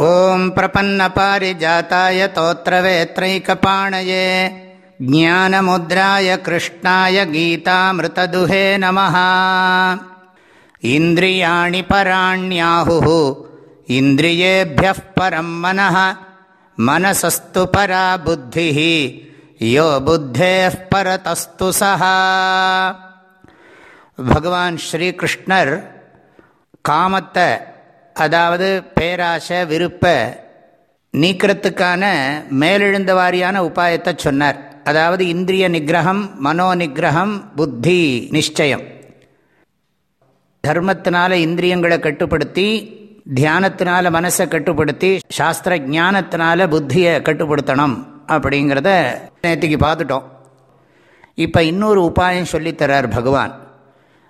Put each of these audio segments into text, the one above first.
ॐ प्रपन्नपारिजाताय तोत्रवेत्रैकपाणये ज्ञानमुद्राय कृष्णाय गीतामृतदुहे नमः इन्द्रियाणि पराण्याहुः इन्द्रियेभ्यः परं मनः मनसस्तु परा बुद्धिः यो बुद्धेः परतस्तु सः भगवान् श्रीकृष्णर् कामत அதாவது பேராசை விருப்ப நீக்கிறதுக்கான மேலெழுந்த வாரியான உபாயத்தை சொன்னார். அதாவது இந்திரிய நிகிரகம் மனோ நிகிரகம் புத்தி நிச்சயம். தர்மத்தினால இந்திரியங்களை கட்டுப்படுத்தி தியானத்தினால மனசை கட்டுப்படுத்தி சாஸ்திர ஜானத்தினால புத்தியை கட்டுப்படுத்தணும் அப்படிங்கிறத நேற்றுக்கு பார்த்துட்டோம். இப்போ இன்னொரு உபாயம் சொல்லித்தரார் பகவான்.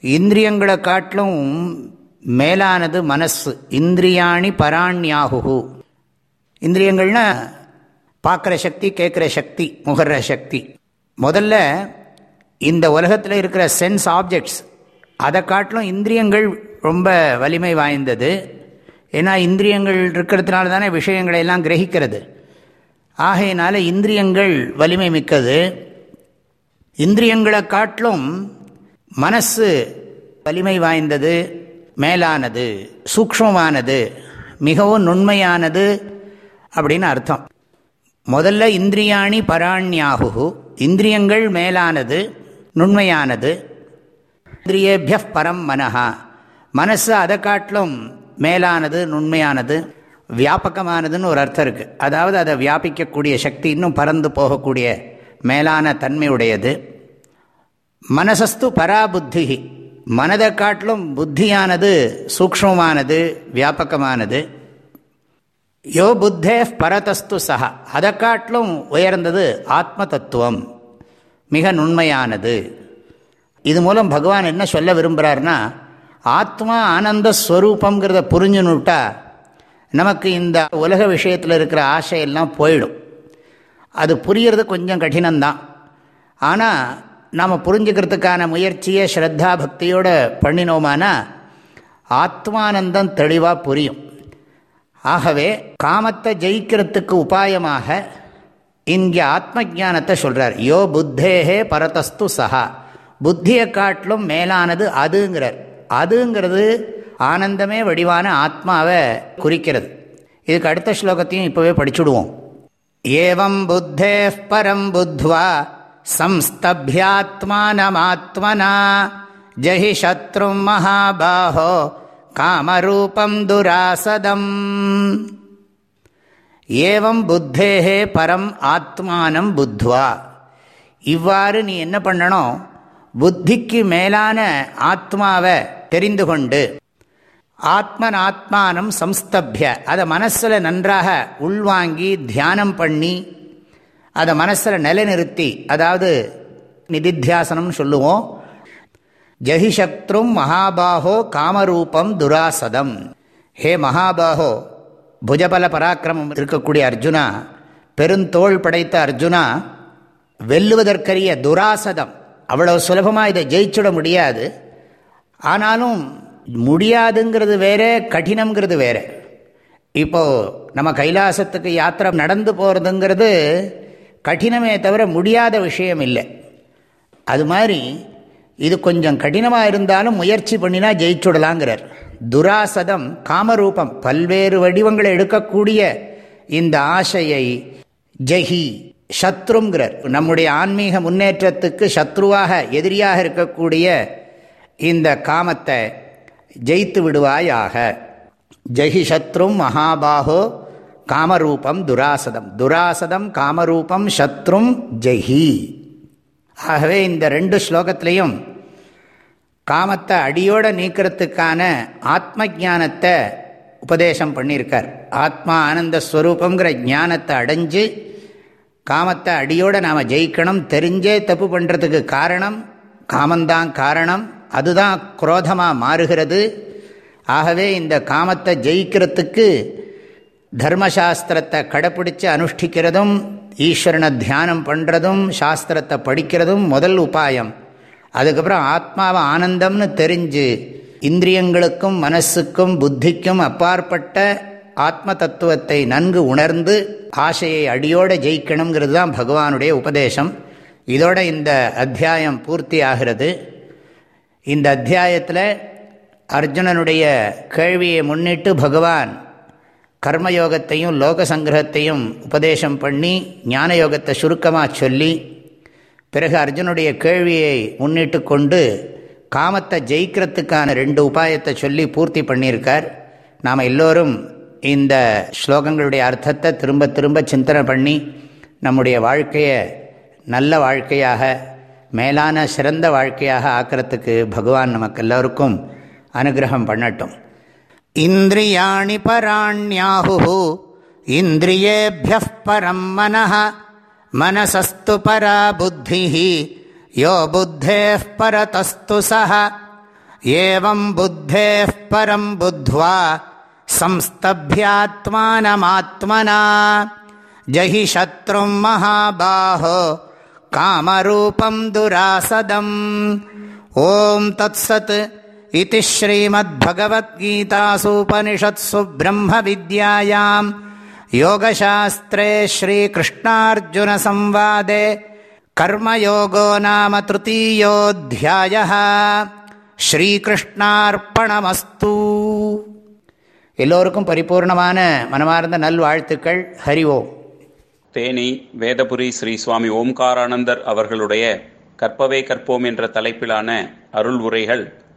இந்திரியங்களை காட்டிலும் மேலானது மனசு. இந்திரியாணி பராண்யாகு இந்திரியங்கள்னா பார்க்குற சக்தி கேட்குற சக்தி முகர்ற சக்தி. முதல்ல இந்த உலகத்தில் இருக்கிற சென்ஸ் ஆப்ஜெக்ட்ஸ் அதை காட்டிலும் இந்திரியங்கள் ரொம்ப வலிமை வாய்ந்தது. ஏன்னா இந்திரியங்கள் இருக்கிறதுனால தானே விஷயங்களை எல்லாம் கிரகிக்கிறது. ஆகையினால இந்திரியங்கள் வலிமை மிக்கது. இந்திரியங்களை காட்டிலும் மனசு வலிமை வாய்ந்தது. மேலானது சூக்ஷமானது மிகவும் நுண்மையானது அப்படின்னு அர்த்தம். முதல்ல இந்திரியாணி பராண்யாகு இந்திரியங்கள் மேலானது நுண்மையானது. இந்திரியேபிய பரம் மனஹா. மனசு அதை காட்டிலும் மேலானது நுண்மையானது வியாபகமானதுன்னு ஒரு அர்த்தம் இருக்குது அதாவது அதை வியாபிக்கக்கூடிய சக்தி இன்னும் பறந்து போகக்கூடிய மேலான தன்மையுடையது. மனசஸ்து பராபுத்தி மனதை காட்டிலும் புத்தியானது சூக்ஷமானது வியாபகமானது. யோ புத்தே பரதஸ்து சஹா. அதை காட்டிலும் உயர்ந்தது ஆத்ம தத்துவம் மிக நுண்மையானது. இது மூலம் பகவான் என்ன சொல்ல விரும்புகிறார்னா ஆத்மா ஆனந்த ஸ்வரூபங்கிறத புரிஞ்சுனுட்டா நமக்கு இந்த உலக விஷயத்தில் இருக்கிற ஆசையெல்லாம் போயிடும். அது புரியறது கொஞ்சம் கடினம்தான். ஆனால் நாம் புரிஞ்சுக்கிறதுக்கான முயற்சியை ஸ்ரத்தா பக்தியோடு பண்ணினோமானா ஆத்மானந்தம் தெளிவாக புரியும். ஆகவே காமத்தை ஜெயிக்கிறதுக்கு உபாயமாக இங்கே ஆத்ம ஜானத்தை சொல்கிறார் யோ புத்தேகே பரதஸ்து சஹா. புத்தியை காட்டிலும் மேலானது அதுங்கிறார். அதுங்கிறது ஆனந்தமே வடிவான ஆத்மாவை குறிக்கிறது. இதுக்கு அடுத்த ஸ்லோகத்தையும் இப்போவே படிச்சுடுவோம். ஏவம் புத்தே பரம் புத்வா. संस्तभ्यात्मानमात्मना जहि शत्रुं महाबाहो காமரூபம் துராசதம் ஏவம் புத்தேகே பரம் ஆத்மானம் புத்வா இவ்வாறு நீ என்ன பண்ணணும் புத்திக்கு மேலான ஆத்மாவை தெரிந்து கொண்டு ஆத்மன் ஆத்மானம் சம்ஸ்தபிய அதை மனசில் நன்றாக உள்வாங்கி தியானம் பண்ணி அதை மனசில் நிலைநிறுத்தி அதாவது நிதித்தியாசனம்னு சொல்லுவோம். ஜஹிசத்ரும் மகாபாகோ காமரூபம் துராசதம். ஹே மகாபாகோ புஜபல பராக்கிரமம் இருக்கக்கூடிய அர்ஜுனா பெருந்தோள் படைத்த அர்ஜுனா வெல்லுவதற்கரிய துராசதம். அவ்வளோ சுலபமாக இதை ஜெயிச்சுட முடியாது. ஆனாலும் முடியாதுங்கிறது வேற கடினங்கிறது வேற. இப்போது நம்ம கைலாசத்துக்கு யாத்திரை நடந்து போகிறதுங்கிறது கடினமே தவிர முடியாத விஷயம் இல்லை. அது மாதிரி இது கொஞ்சம் கடினமாக இருந்தாலும் முயற்சி பண்ணினா ஜெயிச்சுடலாங்கிறார். துராசதம் காமரூபம் பல்வேறு வடிவங்களை எடுக்கக்கூடிய இந்த ஆசையை ஜெஹி சத்ருங்கிறார். நம்முடைய ஆன்மீக முன்னேற்றத்துக்கு சத்ருவாக எதிரியாக இருக்கக்கூடிய இந்த காமத்தை ஜெயித்து விடுவாயாக. ஜெஹி சத்ரும் மகாபாகோ காமரூபம் துராசதம். துராசதம் காமரூபம் சத்ரும் ஜெஹி. ஆகவே இந்த ரெண்டு ஸ்லோகத்திலையும் காமத்தை அடியோடு நீக்கிறதுக்கான ஆத்ம ஜானத்தை உபதேசம் பண்ணியிருக்கார். ஆத்மா ஆனந்த ஸ்வரூபங்கிற ஞானத்தை அடைஞ்சு காமத்தை அடியோடு நாம் ஜெயிக்கணும். தெரிஞ்சே தப்பு பண்ணுறதுக்கு காரணம் காமந்தான் காரணம். அதுதான் குரோதமாக மாறுகிறது. ஆகவே இந்த காமத்தை ஜெயிக்கிறதுக்கு தர்மசாஸ்திரத்தை கடைப்பிடிச்சு அனுஷ்டிக்கிறதும் ஈஸ்வரனை தியானம் பண்ணுறதும் சாஸ்திரத்தை படிக்கிறதும் முதல் உபாயம். அதுக்கப்புறம் ஆத்மாவை ஆனந்தம்னு தெரிஞ்சு இந்திரியங்களுக்கும் மனசுக்கும் புத்திக்கும் அப்பாற்பட்ட ஆத்ம தத்துவத்தை நன்கு உணர்ந்து ஆசையை அடியோடு ஜெயிக்கணுங்கிறது தான் பகவானுடைய உபதேசம். இதோட இந்த அத்தியாயம் பூர்த்தி ஆகிறது. இந்த அத்தியாயத்தில் அர்ஜுனனுடைய கேள்வியை முன்னிட்டு பகவான் கர்மயோகத்தையும் லோக சங்கிரகத்தையும் உபதேசம் பண்ணி ஞான யோகத்தை சுருக்கமாக சொல்லி பிறகு அர்ஜுனுடைய கேள்வியை முன்னிட்டு கொண்டு காமத்தை ஜெயிக்கிறதுக்கான ரெண்டு உபாயத்தை சொல்லி பூர்த்தி பண்ணியிருக்கார். நாம் எல்லோரும் இந்த ஸ்லோகங்களுடைய அர்த்தத்தை திரும்ப திரும்ப சிந்தனை பண்ணி நம்முடைய வாழ்க்கையை நல்ல வாழ்க்கையாக மேலான சிறந்த வாழ்க்கையாக ஆக்கிறதுக்கு பகவான் நமக்கு எல்லோருக்கும் அனுகிரகம் பண்ணட்டும். இந்திரியாணி பராண்யாஹு இந்திரியேபிய பரம் மனஹ மனசஸ்து பரா புத்தி யோ புத்தே பரதஸ்து சஹ ஏவம் புத்தே பரம் புத்வா संस्तभ्यात्मानमात्मना जहि शत्रुं महाबाहो कामरूपं दुरासदम् ॐ तत्सत् इति श्रीमद्भगवद्गीतासूपनिषत्सु ब्रह्मविद्यायां योगशास्त्रे श्रीकृष्णार्जुनसंवादे कर्मयोगो नाम तृतीयोऽध्यायः श्रीकृष्णार्पणमस्तु எல்லோருக்கும் பரிபூர்ணமான மனமார்ந்த நல்வாழ்த்துக்கள் ஹரி ஓம் தேனி வேதபுரி ஸ்ரீ சுவாமி ஓம்காரானந்தர் அவர்களுடைய கற்பவே கற்போம் என்ற தலைப்பிலான அருள் உரைகள்